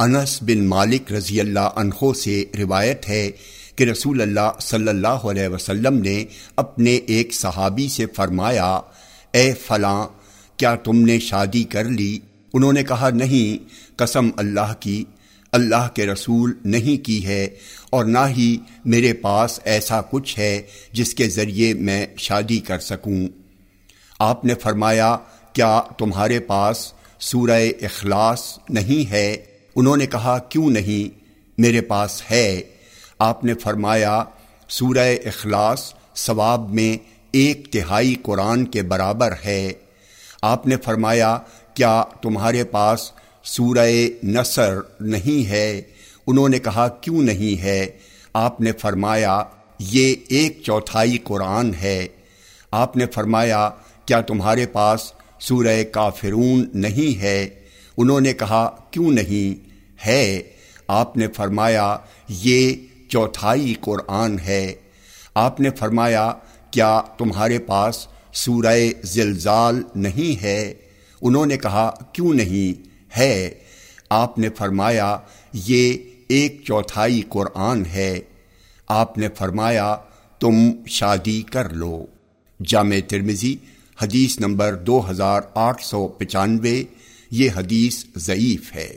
انس بن مالک رضی اللہ عنہ سے روایت ہے کہ رسول اللہ صلی اللہ علیہ وسلم نے اپنے ایک صحابی سے فرمایا، اے فلاں، کیا تم نے شادی کر لی؟ انہوں نے کہا، نہیں، قسم اللہ کی، اللہ کے رسول نہیں کی ہے اور نہ ہی میرے پاس ایسا کچھ ہے جس کے ذریعے میں شادی کر سکوں۔ آپ نے فرمایا، کیا تمہارے پاس سورہ اخلاص نہیں ہے؟ انہوں نے کہا، کیوں نہیں؟ میرے پاس ہے. آپ نے فرمایا، سورہ اخلاص ثواب میں ایک تہائی قرآن کے برابر ہے. آپ نے فرمایا، کیا تمہارے پاس سورہ نصر نہیں ہے؟ انہوں نے کہا، کیوں نہیں ہے؟ آپ نے فرمایا، یہ ایک چوتھائی قرآن ہے. آپ نے فرمایا، کیا تمہارے پاس سورہ کافرون نہیں ہے؟ انہوں نے کہا، کیوں نہیں؟ ہے۔ آپ نے فرمایا، یہ چوتھائی قرآن ہے۔ آپ نے فرمایا، کیا تمہارے پاس سورہ زلزال نہیں ہے؟ انہوں نے کہا، کیوں نہیں ہے؟ آپ نے فرمایا، یہ ایک چوتھائی قرآن ہے۔ آپ نے فرمایا، تم شادی کر لو۔ جامع ترمزی حدیث نمبر دو ہزار آٹھ سو پچانوے، یہ حدیث ضعیف ہے۔